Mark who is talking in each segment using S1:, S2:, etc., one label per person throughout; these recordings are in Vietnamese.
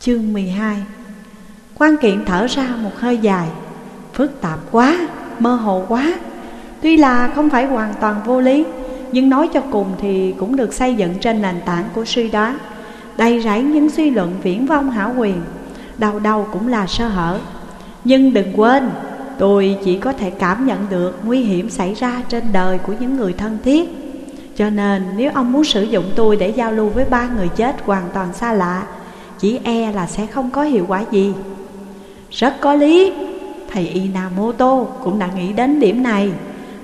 S1: Chương 12 Quan kiện thở ra một hơi dài. Phức tạp quá, mơ hồ quá. Tuy là không phải hoàn toàn vô lý Nhưng nói cho cùng thì cũng được xây dựng trên nền tảng của suy đoán. Đầy rẫy những suy luận viễn vong hảo quyền Đầu đầu cũng là sơ hở. Nhưng đừng quên Tôi chỉ có thể cảm nhận được nguy hiểm xảy ra trên đời của những người thân thiết. Cho nên nếu ông muốn sử dụng tôi để giao lưu với ba người chết hoàn toàn xa lạ chỉ e là sẽ không có hiệu quả gì. Rất có lý, Thầy Inamoto cũng đã nghĩ đến điểm này.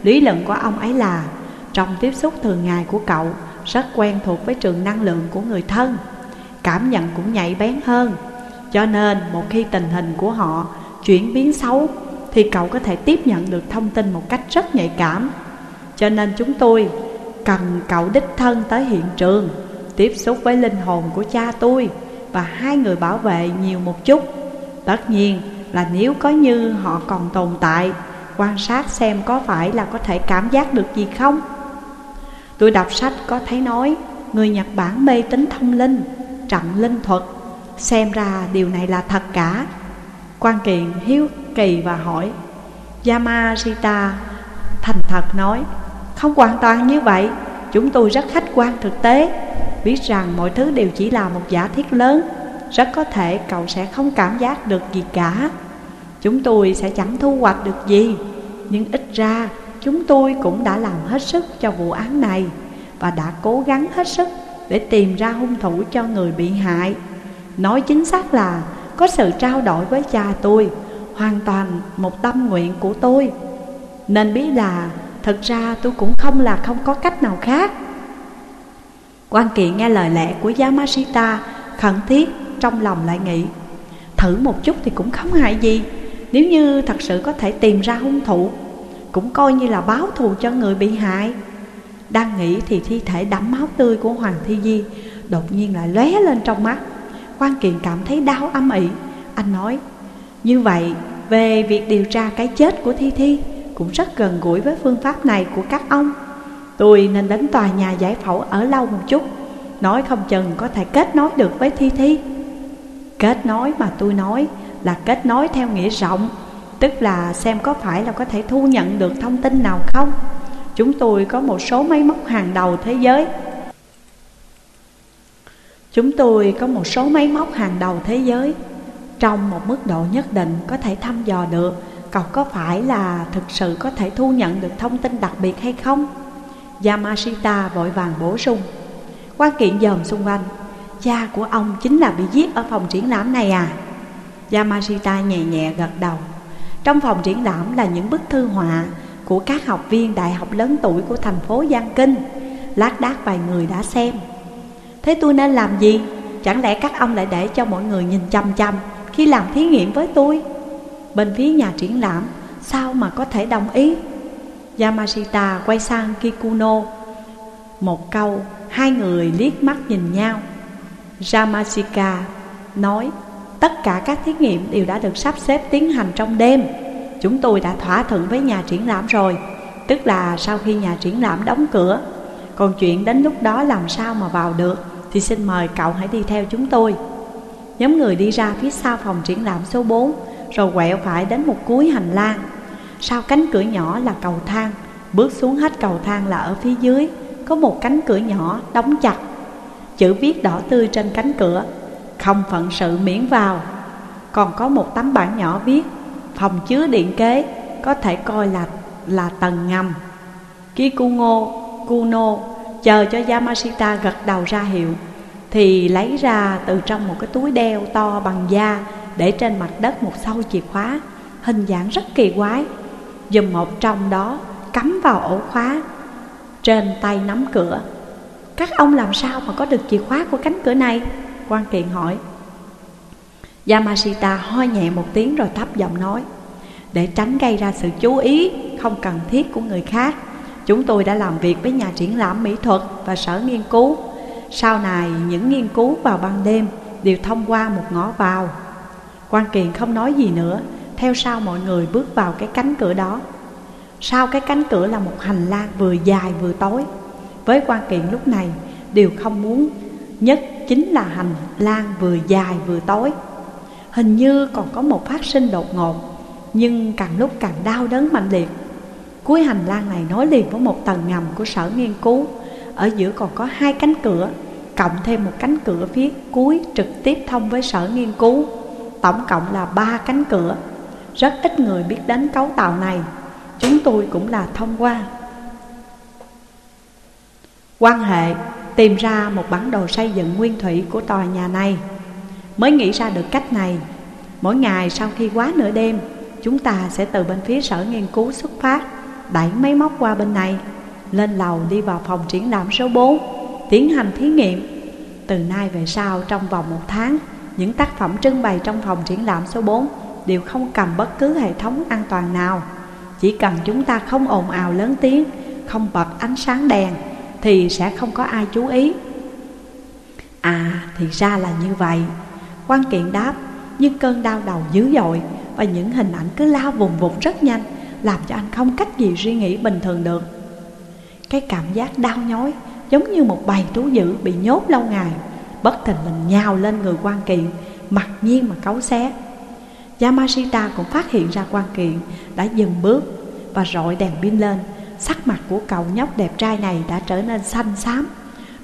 S1: Lý luận của ông ấy là, Trong tiếp xúc thường ngày của cậu, Rất quen thuộc với trường năng lượng của người thân. Cảm nhận cũng nhạy bén hơn. Cho nên, một khi tình hình của họ chuyển biến xấu, Thì cậu có thể tiếp nhận được thông tin một cách rất nhạy cảm. Cho nên chúng tôi cần cậu đích thân tới hiện trường, Tiếp xúc với linh hồn của cha tôi. Và hai người bảo vệ nhiều một chút. Tất nhiên là nếu có như họ còn tồn tại Quan sát xem có phải là có thể cảm giác được gì không. Tôi đọc sách có thấy nói Người Nhật Bản mê tín thông linh, trận linh thuật. Xem ra điều này là thật cả. Quan kiện hiếu kỳ và hỏi Yamashita thành thật nói Không hoàn toàn như vậy. Chúng tôi rất khách quan thực tế. Biết rằng mọi thứ đều chỉ là một giả thiết lớn. Rất có thể cậu sẽ không cảm giác được gì cả. Chúng tôi sẽ chẳng thu hoạch được gì, Nhưng ít ra chúng tôi cũng đã làm hết sức cho vụ án này Và đã cố gắng hết sức để tìm ra hung thủ cho người bị hại. Nói chính xác là có sự trao đổi với cha tôi, Hoàn toàn một tâm nguyện của tôi. Nên biết là thật ra tôi cũng không là không có cách nào khác. Quan kiện nghe lời lẽ của Yamashita, khẩn thiết, trong lòng lại nghĩ, Thử một chút thì cũng không hại gì, Nếu như thật sự có thể tìm ra hung thủ, Cũng coi như là báo thù cho người bị hại. Đang nghĩ thì thi thể đẫm máu tươi của Hoàng Thi Di Đột nhiên lại lóe lên trong mắt. Quan Kiện cảm thấy đau âm ỉ. Anh nói, Như vậy, về việc điều tra cái chết của Thi Thi Cũng rất gần gũi với phương pháp này của các ông. Tôi nên đến tòa nhà giải phẫu ở lâu một chút. Nói không chừng có thể kết nối được với Thi Thi. Kết nối mà tôi nói là kết nối theo nghĩa rộng, Tức là xem có phải là có thể thu nhận được thông tin nào không. Chúng tôi có một số máy móc hàng đầu thế giới. Chúng tôi có một số máy móc hàng đầu thế giới. Trong một mức độ nhất định có thể thăm dò được Cậu có phải là thực sự có thể thu nhận được thông tin đặc biệt hay không? Yamashita vội vàng bổ sung Quan kiện dòm xung quanh, Cha của ông chính là bị giết ở phòng triển lãm này à? Yamashita nhẹ nhẹ gật đầu Trong phòng triển lãm là những bức thư họa Của các học viên đại học lớn tuổi của thành phố Giang Kinh Lát đác vài người đã xem Thế tôi nên làm gì? Chẳng lẽ các ông lại để cho mọi người nhìn chăm chăm Khi làm thí nghiệm với tôi? Bên phía nhà triển lãm, Sao mà có thể đồng ý? Yamashita quay sang Kikuno. Một câu, Hai người liếc mắt nhìn nhau. Yamashika nói, Tất cả các thí nghiệm đều đã được sắp xếp tiến hành trong đêm. Chúng tôi đã thỏa thuận với nhà triển lãm rồi. Tức là sau khi nhà triển lãm đóng cửa, Còn chuyện đến lúc đó làm sao mà vào được Thì xin mời cậu hãy đi theo chúng tôi. Nhóm người đi ra phía sau phòng triển lãm số 4 Rồi quẹo phải đến một cuối hành lang. Sau cánh cửa nhỏ là cầu thang. Bước xuống hết cầu thang là ở phía dưới. Có một cánh cửa nhỏ đóng chặt. Chữ viết đỏ tươi trên cánh cửa. Không phận sự miễn vào. Còn có một tấm bảng nhỏ viết, Phòng chứa điện kế, Có thể coi là là tầng ngầm. Kikuno, Kuno, Chờ cho Yamashita gật đầu ra hiệu, Thì lấy ra từ trong một cái túi đeo to bằng da Để trên mặt đất một sâu chìa khóa. Hình dạng rất kỳ quái. Dùm một trong đó, cắm vào ổ khóa. Trên tay nắm cửa. Các ông làm sao mà có được chìa khóa của cánh cửa này? quan kiện hỏi. Yamashita ho nhẹ một tiếng rồi thấp giọng nói. Để tránh gây ra sự chú ý không cần thiết của người khác, Chúng tôi đã làm việc với nhà triển lãm mỹ thuật và sở nghiên cứu. Sau này, những nghiên cứu vào ban đêm đều thông qua một ngõ vào. Quan kiện không nói gì nữa theo sau mọi người bước vào cái cánh cửa đó. Sau cái cánh cửa là một hành lang vừa dài vừa tối. Với quan kiện lúc này đều không muốn nhất chính là hành lang vừa dài vừa tối. Hình như còn có một phát sinh đột ngột, Nhưng càng lúc càng đau đớn mạnh liệt. Cuối hành lang này nối liền với một tầng ngầm của sở nghiên cứu. Ở giữa còn có hai cánh cửa, Cộng thêm một cánh cửa phía cuối trực tiếp thông với sở nghiên cứu. Tổng cộng là ba cánh cửa. Rất ít người biết đến cấu tạo này. Chúng tôi cũng là thông qua. Quan hệ, tìm ra một bản đồ xây dựng nguyên thủy của tòa nhà này. Mới nghĩ ra được cách này, Mỗi ngày sau khi quá nửa đêm, Chúng ta sẽ từ bên phía sở nghiên cứu xuất phát, Đẩy máy móc qua bên này, Lên lầu đi vào phòng triển lãm số 4 Tiến hành thí nghiệm. Từ nay về sau, trong vòng một tháng, Những tác phẩm trưng bày trong phòng triển lãm số 4 Đều không cầm bất cứ hệ thống an toàn nào. Chỉ cần chúng ta không ồn ào lớn tiếng, Không bật ánh sáng đèn, Thì sẽ không có ai chú ý. À thì ra là như vậy. Quan kiện đáp Nhưng cơn đau đầu dữ dội Và những hình ảnh cứ lao vùng vụt rất nhanh Làm cho anh không cách gì suy nghĩ bình thường được. Cái cảm giác đau nhói Giống như một bầy thú dữ bị nhốt lâu ngày. Bất thình lình nhào lên người quan kiện, Mặc nhiên mà cấu xé. Yamashita cũng phát hiện ra quan kiện, Đã dừng bước Và rọi đèn pin lên. Sắc mặt của cậu nhóc đẹp trai này đã trở nên xanh xám,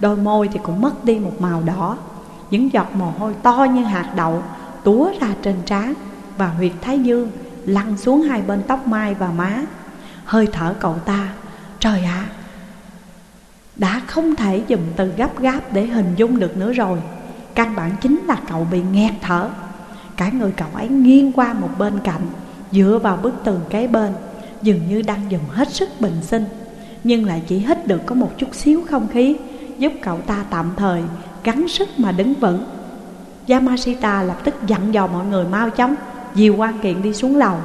S1: Đôi môi thì cũng mất đi một màu đỏ. Những giọt mồ hôi to như hạt đậu túa ra trên trán và huyệt thái dương lăn xuống hai bên tóc mai và má. Hơi thở cậu ta, trời ạ, đã không thể dùng từ gấp gáp để hình dung được nữa rồi. Căn bản chính là cậu bị nghẹt thở cả người cậu ấy nghiêng qua một bên cạnh, dựa vào bức tường kế bên, dường như đang dùng hết sức bình sinh, nhưng lại chỉ hít được có một chút xíu không khí, giúp cậu ta tạm thời gắng sức mà đứng vững. Yamashita lập tức dặn dò mọi người mau chóng, Dìu quan kiện đi xuống lầu.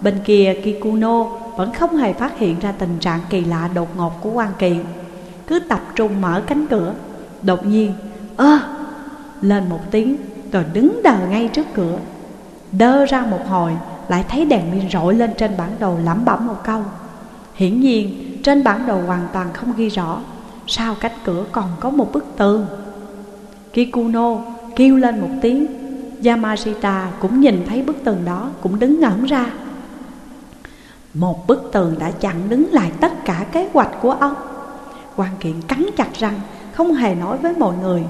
S1: Bên kia Kikuno vẫn không hề phát hiện ra tình trạng kỳ lạ đột ngột của quan kiện, Cứ tập trung mở cánh cửa. Đột nhiên, ơ lên một tiếng rồi đứng đờ ngay trước cửa. Đơ ra một hồi, lại thấy đèn pin rọi lên trên bản đồ lẩm bẩm một câu. Hiển nhiên, trên bản đồ hoàn toàn không ghi rõ Sau cánh cửa còn có một bức tường. Kikuno kêu lên một tiếng. Yamashita cũng nhìn thấy bức tường đó, Cũng đứng ngẩn ra. Một bức tường đã chặn đứng lại tất cả kế hoạch của ông. Quan kiện cắn chặt răng, Không hề nói với mọi người.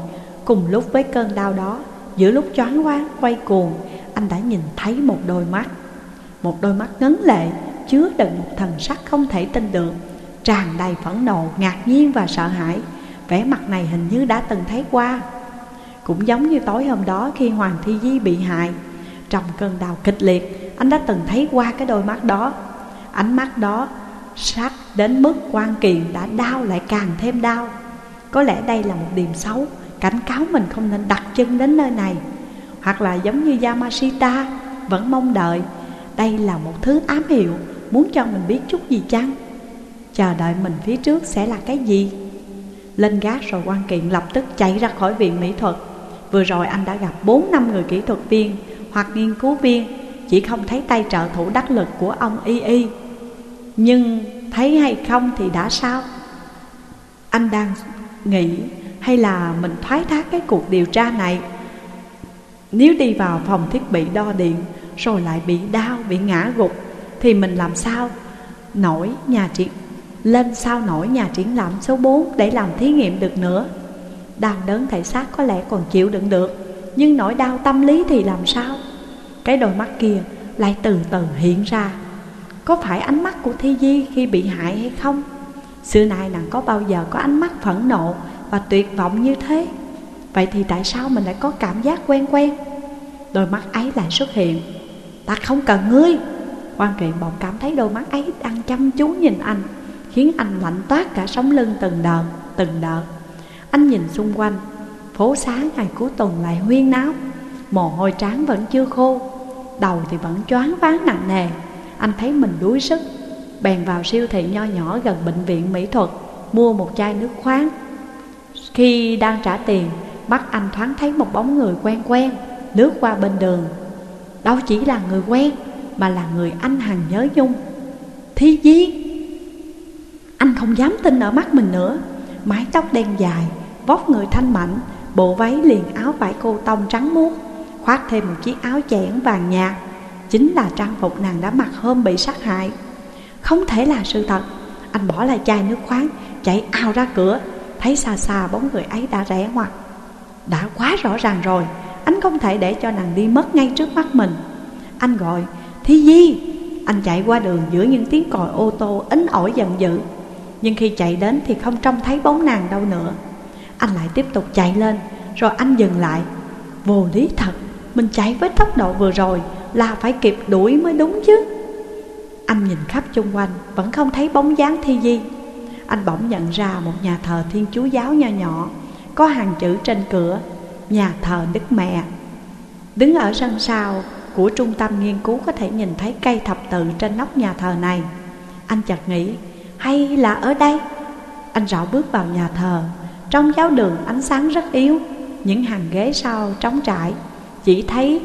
S1: Cùng lúc với cơn đau đó Giữa lúc choáng váng quay cuồng Anh đã nhìn thấy một đôi mắt. Một đôi mắt ngấn lệ Chứa đựng một thần sắc không thể tin được Tràn đầy phẫn nộ, ngạc nhiên và sợ hãi. Vẻ mặt này hình như đã từng thấy qua. Cũng giống như tối hôm đó khi Hoàng Thi Di bị hại Trong cơn đau kịch liệt Anh đã từng thấy qua cái đôi mắt đó. Ánh mắt đó sắc đến mức quan kiền đã đau lại càng thêm đau. Có lẽ đây là một điểm xấu Cảnh cáo mình không nên đặt chân đến nơi này. Hoặc là giống như Yamashita, Vẫn mong đợi. Đây là một thứ ám hiệu, Muốn cho mình biết chút gì chăng? Chờ đợi mình phía trước sẽ là cái gì? Lên gác rồi quan kiện lập tức chạy ra khỏi viện mỹ thuật. Vừa rồi anh đã gặp bốn năm người kỹ thuật viên hoặc nghiên cứu viên, Chỉ không thấy tay trợ thủ đắc lực của ông Y Y. Nhưng thấy hay không thì đã sao? Anh đang nghĩ hay là mình thoái thác cái cuộc điều tra này? Nếu đi vào phòng thiết bị đo điện Rồi lại bị đau, bị ngã gục Thì mình làm sao? Nổi nhà triển Lên sao nổi nhà triển lãm số 4 Để làm thí nghiệm được nữa. Đau đớn thể xác có lẽ còn chịu đựng được Nhưng nỗi đau tâm lý thì làm sao? Cái đôi mắt kia lại từ từ hiện ra. Có phải ánh mắt của Thi Di khi bị hại hay không? Xưa nay nàng có bao giờ có ánh mắt phẫn nộ và tuyệt vọng như thế. Vậy thì tại sao mình lại có cảm giác quen quen? Đôi mắt ấy lại xuất hiện. Ta không cần ngươi. Quan truyện bỗng cảm thấy đôi mắt ấy đang chăm chú nhìn anh, Khiến anh lạnh toát cả sống lưng từng đợt Từng đợt. Anh nhìn xung quanh. Phố xá ngày cuối tuần lại huyên náo. Mồ hôi trán vẫn chưa khô. Đầu thì vẫn choáng váng nặng nề. Anh thấy mình đuối sức. Bèn vào siêu thị nho nhỏ gần bệnh viện mỹ thuật, Mua một chai nước khoáng. Khi đang trả tiền Mắt anh thoáng thấy một bóng người quen quen Lướt qua bên đường. Đâu chỉ là người quen Mà là người anh hằng nhớ nhung. Thi Di! Anh không dám tin ở mắt mình nữa. Mái tóc đen dài Vóc người thanh mảnh, Bộ váy liền áo vải cô tông trắng muốt Khoác thêm một chiếc áo chẽn vàng nhạt. Chính là trang phục nàng đã mặc hôm bị sát hại. Không thể là sự thật. Anh bỏ lại chai nước khoáng Chạy ao ra cửa. Thấy xa xa bóng người ấy đã rẽ ngoặt. Đã quá rõ ràng rồi, Anh không thể để cho nàng đi mất ngay trước mắt mình. Anh gọi, Thi Di. Anh chạy qua đường giữa những tiếng còi ô tô ính ỏi giận dữ. Nhưng khi chạy đến thì không trông thấy bóng nàng đâu nữa. Anh lại tiếp tục chạy lên, Rồi anh dừng lại. Vô lý thật, Mình chạy với tốc độ vừa rồi Là phải kịp đuổi mới đúng chứ. Anh nhìn khắp chung quanh, Vẫn không thấy bóng dáng Thi Di. Anh bỗng nhận ra một nhà thờ thiên chúa giáo nho nhỏ, Có hàng chữ trên cửa, Nhà thờ Đức Mẹ. Đứng ở sân sau của trung tâm nghiên cứu có thể nhìn thấy cây thập tự trên nóc nhà thờ này. Anh chợt nghĩ, hay là ở đây? Anh rõ bước vào nhà thờ. Trong giáo đường ánh sáng rất yếu, Những hàng ghế sau trống trải, Chỉ thấy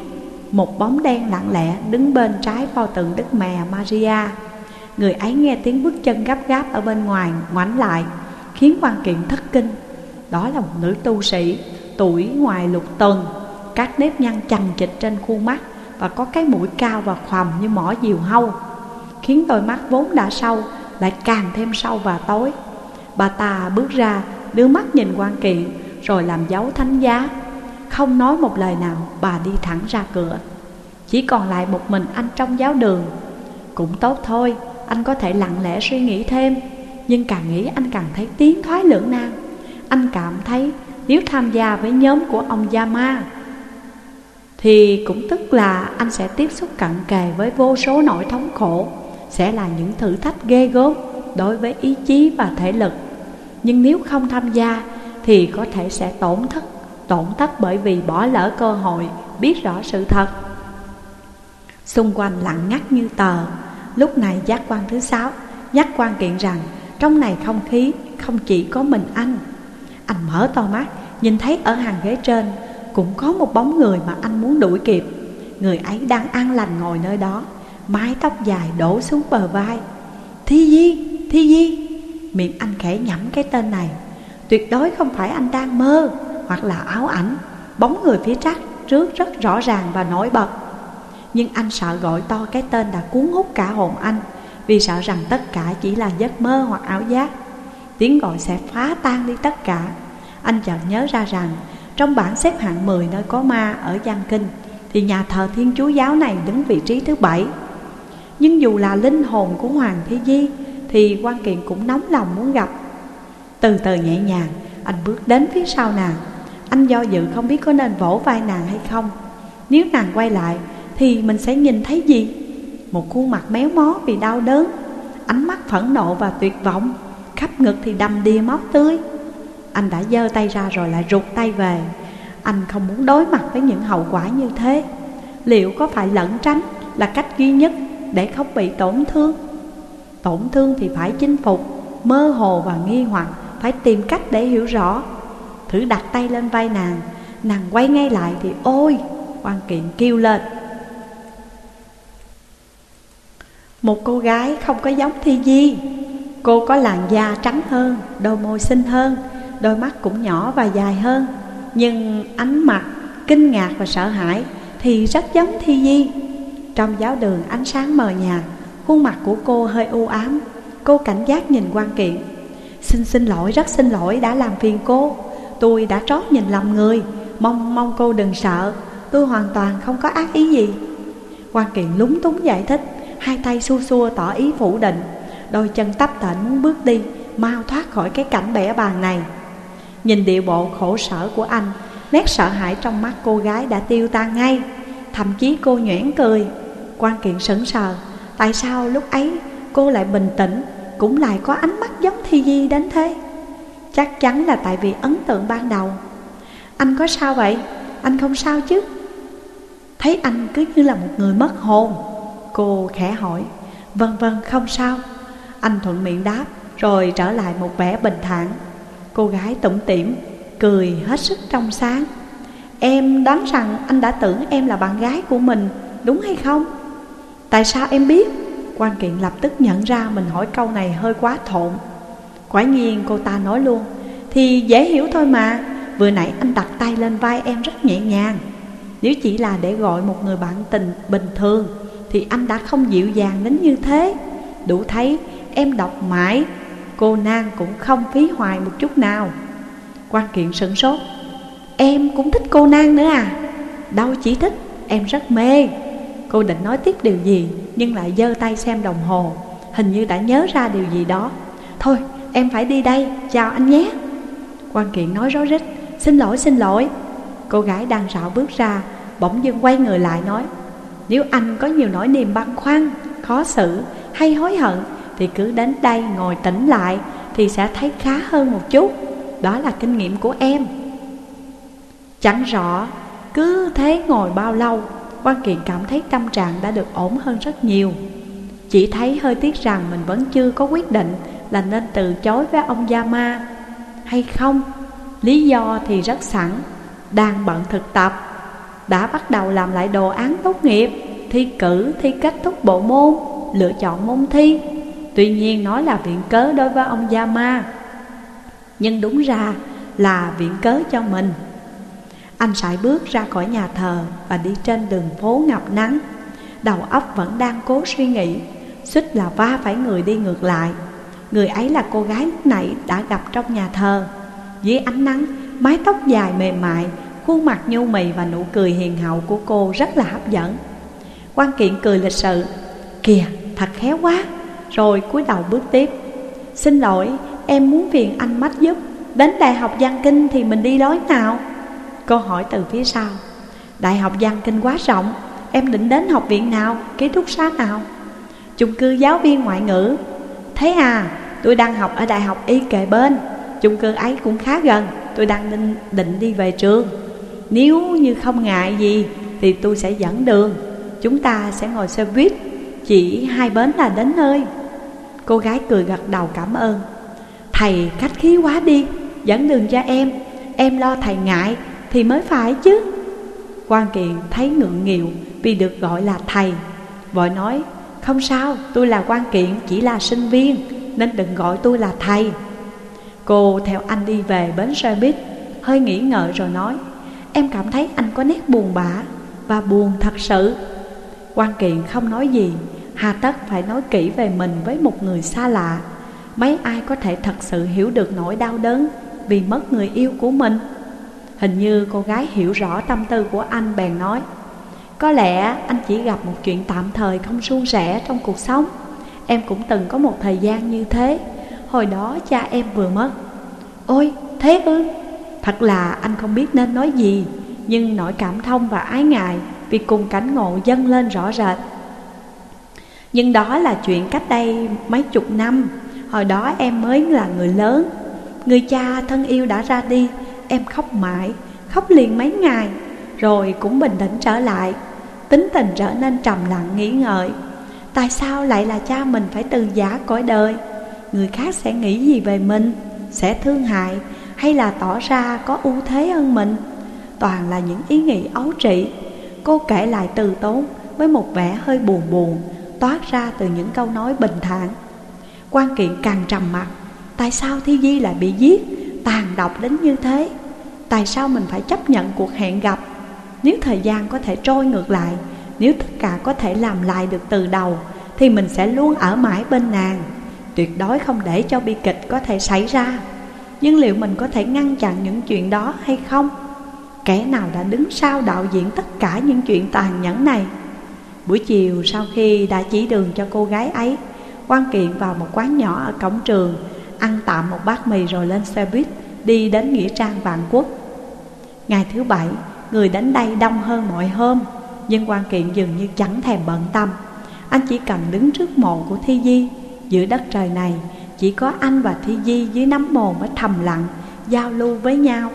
S1: một bóng đen lặng lẽ đứng bên trái pho tượng Đức Mẹ Maria. Người ấy nghe tiếng bước chân gấp gáp ở bên ngoài, ngoảnh lại, Khiến quan kiện thất kinh. Đó là một nữ tu sĩ, tuổi ngoài lục tuần Các nếp nhăn chằng chịch trên khuôn mắt Và có cái mũi cao và khoằm như mỏ diều hâu, Khiến đôi mắt vốn đã sâu Lại càng thêm sâu và tối. Bà ta bước ra, đưa mắt nhìn quan kiện, Rồi làm dấu thánh giá. Không nói một lời nào, bà đi thẳng ra cửa. Chỉ còn lại một mình anh trong giáo đường. Cũng tốt thôi anh có thể lặng lẽ suy nghĩ thêm, Nhưng càng nghĩ anh càng thấy tiến thoái lưỡng nan. Anh cảm thấy nếu tham gia với nhóm của ông Yama, Thì cũng tức là anh sẽ tiếp xúc cận kề với vô số nỗi thống khổ, Sẽ là những thử thách ghê gớm đối với ý chí và thể lực. Nhưng nếu không tham gia, thì có thể sẽ tổn thất Tổn thất bởi vì bỏ lỡ cơ hội, biết rõ sự thật. Xung quanh lặng ngắt như tờ Lúc này giác quan thứ sáu giác quan kiện rằng Trong này không khí không chỉ có mình anh. Anh mở to mắt Nhìn thấy ở hàng ghế trên Cũng có một bóng người mà anh muốn đuổi kịp. Người ấy đang an lành ngồi nơi đó Mái tóc dài đổ xuống bờ vai. Thi Di, Thi Di. Miệng anh khẽ nhẩm cái tên này. Tuyệt đối không phải anh đang mơ Hoặc là áo ảnh. Bóng người phía trắc trước rất rõ ràng và nổi bật. Nhưng anh sợ gọi to cái tên đã cuốn hút cả hồn anh, Vì sợ rằng tất cả chỉ là giấc mơ hoặc ảo giác. Tiếng gọi sẽ phá tan đi tất cả. Anh chợt nhớ ra rằng, Trong bảng xếp hạng 10 nơi có ma ở Giang Kinh, Thì nhà thờ Thiên Chúa Giáo này đứng vị trí thứ bảy. Nhưng dù là linh hồn của Hoàng Thi Di, Thì quan kiện cũng nóng lòng muốn gặp. Từ từ nhẹ nhàng, Anh bước đến phía sau nàng. Anh do dự không biết có nên vỗ vai nàng hay không. Nếu nàng quay lại thì mình sẽ nhìn thấy gì? Một khuôn mặt méo mó vì đau đớn, Ánh mắt phẫn nộ và tuyệt vọng, Khắp ngực thì đầm đìa máu tươi. Anh đã giơ tay ra rồi lại rụt tay về. Anh không muốn đối mặt với những hậu quả như thế. Liệu có phải lẩn tránh là cách duy nhất để không bị tổn thương? Tổn thương thì phải chinh phục, Mơ hồ và nghi hoặc, Phải tìm cách để hiểu rõ. Thử đặt tay lên vai nàng Nàng quay ngay lại thì ôi, quan kiện kêu lên. Một cô gái không có giống Thi Di Cô có làn da trắng hơn, đôi môi xinh hơn, đôi mắt cũng nhỏ và dài hơn. Nhưng ánh mặt, kinh ngạc và sợ hãi thì rất giống Thi Di Trong giáo đường ánh sáng mờ nhạt, khuôn mặt của cô hơi u ám. Cô cảnh giác nhìn quan kiện. Xin xin lỗi, rất xin lỗi đã làm phiền cô. Tôi đã trót nhìn lầm người. Mong mong cô đừng sợ. Tôi hoàn toàn không có ác ý gì. Quan kiện lúng túng giải thích. Hai tay xua xua tỏ ý phủ định. Đôi chân tấp tỉnh muốn bước đi, Mau thoát khỏi cái cảnh bẻ bàn này. Nhìn điệu bộ khổ sở của anh, Nét sợ hãi trong mắt cô gái đã tiêu tan ngay. Thậm chí cô nhoẻn cười. Quan kiện sững sờ, Tại sao lúc ấy cô lại bình tĩnh, Cũng lại có ánh mắt giống Thi Di đến thế? Chắc chắn là tại vì ấn tượng ban đầu. Anh có sao vậy? Anh không sao chứ? Thấy anh cứ như là một người mất hồn. Cô khẽ hỏi. Vâng vâng không sao. Anh thuận miệng đáp, Rồi trở lại một vẻ bình thản. Cô gái tủm tỉm, Cười hết sức trong sáng. Em đoán rằng anh đã tưởng em là bạn gái của mình, Đúng hay không? Tại sao em biết? Quan kiện lập tức nhận ra mình hỏi câu này hơi quá thộn. Quả nhiên cô ta nói luôn, Thì dễ hiểu thôi mà, Vừa nãy anh đặt tay lên vai em rất nhẹ nhàng. Nếu chỉ là để gọi một người bạn tình bình thường. Thì anh đã không dịu dàng đến như thế. Đủ thấy em đọc mãi Cô Nan cũng không phí hoài một chút nào. Quan kiện sửng sốt. Em cũng thích cô Nan nữa à? Đâu chỉ thích, em rất mê. Cô định nói tiếp điều gì Nhưng lại giơ tay xem đồng hồ. Hình như đã nhớ ra điều gì đó. Thôi em phải đi đây, chào anh nhé. Quan kiện nói rối rít. Xin lỗi, xin lỗi. Cô gái đang rạo bước ra Bỗng dưng quay người lại nói. Nếu anh có nhiều nỗi niềm băn khoăn, Khó xử, hay hối hận, Thì cứ đến đây ngồi tỉnh lại Thì sẽ thấy khá hơn một chút. Đó là kinh nghiệm của em. Chẳng rõ, Cứ thế ngồi bao lâu quan Kiện cảm thấy tâm trạng đã được ổn hơn rất nhiều. Chỉ thấy hơi tiếc rằng mình vẫn chưa có quyết định Là nên từ chối với ông Yama Hay không? Lý do thì rất sẵn, Đang bận thực tập. Đã bắt đầu làm lại đồ án tốt nghiệp Thi cử, thi kết thúc bộ môn Lựa chọn môn thi. Tuy nhiên nói là viện cớ đối với ông Yama Nhưng đúng ra là viện cớ cho mình. Anh sải bước ra khỏi nhà thờ Và đi trên đường phố ngập nắng. Đầu óc vẫn đang cố suy nghĩ Suýt là va phải người đi ngược lại. Người ấy là cô gái lúc nãy đã gặp trong nhà thờ. Dưới ánh nắng, mái tóc dài mềm mại, khuôn mặt nhu mì và nụ cười hiền hậu của cô rất là hấp dẫn. Quan kiện cười lịch sự, kìa, thật khéo quá, rồi cúi đầu bước tiếp. Xin lỗi, em muốn phiền anh mách giúp, đến Đại học Giang Kinh thì mình đi lối nào? Cô hỏi từ phía sau. Đại học Giang Kinh quá rộng, em định đến học viện nào, ký túc xá nào? Chung cư giáo viên ngoại ngữ. Thế à, tôi đang học ở Đại học Y kề bên chung cư ấy cũng khá gần Tôi đang định, định đi về trường nếu như không ngại gì Thì tôi sẽ dẫn đường. Chúng ta sẽ ngồi xe buýt, Chỉ hai bến là đến nơi. Cô gái cười gật đầu cảm ơn. Thầy, khách khí quá đi, Dẫn đường cho em. Em lo thầy ngại Thì mới phải chứ. Quan kiện thấy ngượng nghịu Vì được gọi là thầy. Vội nói, Không sao, tôi là quan kiện, chỉ là sinh viên, Nên đừng gọi tôi là thầy. Cô theo anh đi về bến xe buýt, Hơi nghĩ ngợi rồi nói Em cảm thấy anh có nét buồn bã Và buồn thật sự. Quan kiện không nói gì, Hà tất phải nói kỹ về mình với một người xa lạ. Mấy ai có thể thật sự hiểu được nỗi đau đớn Vì mất người yêu của mình? Hình như cô gái hiểu rõ tâm tư của anh bèn nói, Có lẽ anh chỉ gặp một chuyện tạm thời không suôn sẻ trong cuộc sống. Em cũng từng có một thời gian như thế. Hồi đó cha em vừa mất. Ôi, thế ư? Thật là anh không biết nên nói gì, Nhưng nỗi cảm thông và ái ngại Vì cùng cảnh ngộ dâng lên rõ rệt. Nhưng đó là chuyện cách đây mấy chục năm. Hồi đó em mới là người lớn. Người cha thân yêu đã ra đi, Em khóc mãi, Khóc liền mấy ngày, Rồi cũng bình tĩnh trở lại. Tính tình trở nên trầm lặng, nghĩ ngợi. Tại sao lại là cha mình phải từ giả cõi đời? Người khác sẽ nghĩ gì về mình, Sẽ thương hại hay là tỏ ra có ưu thế hơn mình? Toàn là những ý nghĩ ấu trị Cô kể lại từ tốn với một vẻ hơi buồn buồn, Toát ra từ những câu nói bình thản. Quan kiện càng trầm mặc. Tại sao Thi Di lại bị giết? Tàn độc đến như thế. Tại sao mình phải chấp nhận cuộc hẹn gặp? Nếu thời gian có thể trôi ngược lại, Nếu tất cả có thể làm lại được từ đầu, Thì mình sẽ luôn ở mãi bên nàng. Tuyệt đối không để cho bi kịch có thể xảy ra. Nhưng liệu mình có thể ngăn chặn những chuyện đó hay không? Kẻ nào đã đứng sau đạo diễn tất cả những chuyện tàn nhẫn này? Buổi chiều sau khi đã chỉ đường cho cô gái ấy quan kiện vào một quán nhỏ ở cổng trường, Ăn tạm một bát mì rồi lên xe buýt, Đi đến Nghĩa Trang Vạn Quốc Ngày thứ bảy, Người đến đây đông hơn mọi hôm, Nhưng quan kiện dường như chẳng thèm bận tâm Anh chỉ cần đứng trước mộ của Thi Di, Giữa đất trời này chỉ có anh và Thi Di dưới nắm mồ mới thầm lặng, Giao lưu với nhau.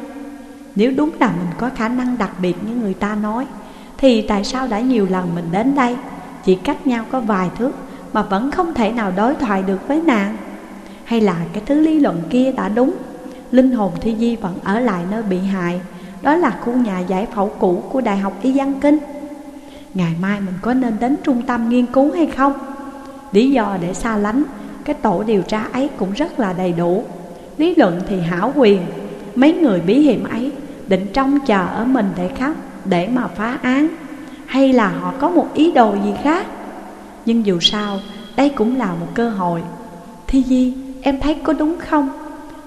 S1: Nếu đúng là mình có khả năng đặc biệt như người ta nói, Thì tại sao đã nhiều lần mình đến đây? Chỉ cách nhau có vài thước Mà vẫn không thể nào đối thoại được với nàng. Hay là cái thứ lý luận kia đã đúng, Linh hồn Thi Di vẫn ở lại nơi bị hại, Đó là khu nhà giải phẫu cũ của Đại học Y Văn Kinh. Ngày mai mình có nên đến trung tâm nghiên cứu hay không? Lý do để xa lánh cái tổ điều tra ấy cũng rất là đầy đủ. Lý luận thì hảo quyền Mấy người bí hiểm ấy Định trông chờ ở mình để khóc Để mà phá án. Hay là họ có một ý đồ gì khác? Nhưng dù sao, Đây cũng là một cơ hội. Thi Di, em thấy có đúng không?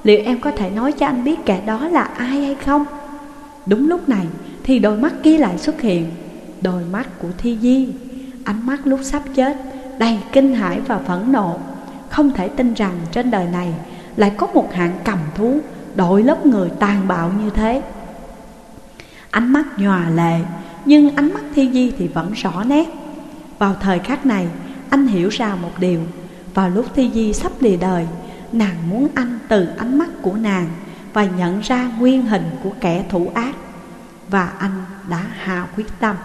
S1: Liệu em có thể nói cho anh biết kẻ đó là ai hay không? Đúng lúc này Thì đôi mắt kia lại xuất hiện. Đôi mắt của Thi Di. Ánh mắt lúc sắp chết Đầy kinh hãi và phẫn nộ. Không thể tin rằng trên đời này Lại có một hạng cầm thú Đội lớp người tàn bạo như thế. Ánh mắt nhòa lệ, Nhưng ánh mắt Thi Di thì vẫn rõ nét. Vào thời khắc này, Anh hiểu ra một điều. Vào lúc Thi Di sắp lìa đời, Nàng muốn anh từ ánh mắt của nàng Và nhận ra nguyên hình của kẻ thủ ác. Và anh đã hạ quyết tâm.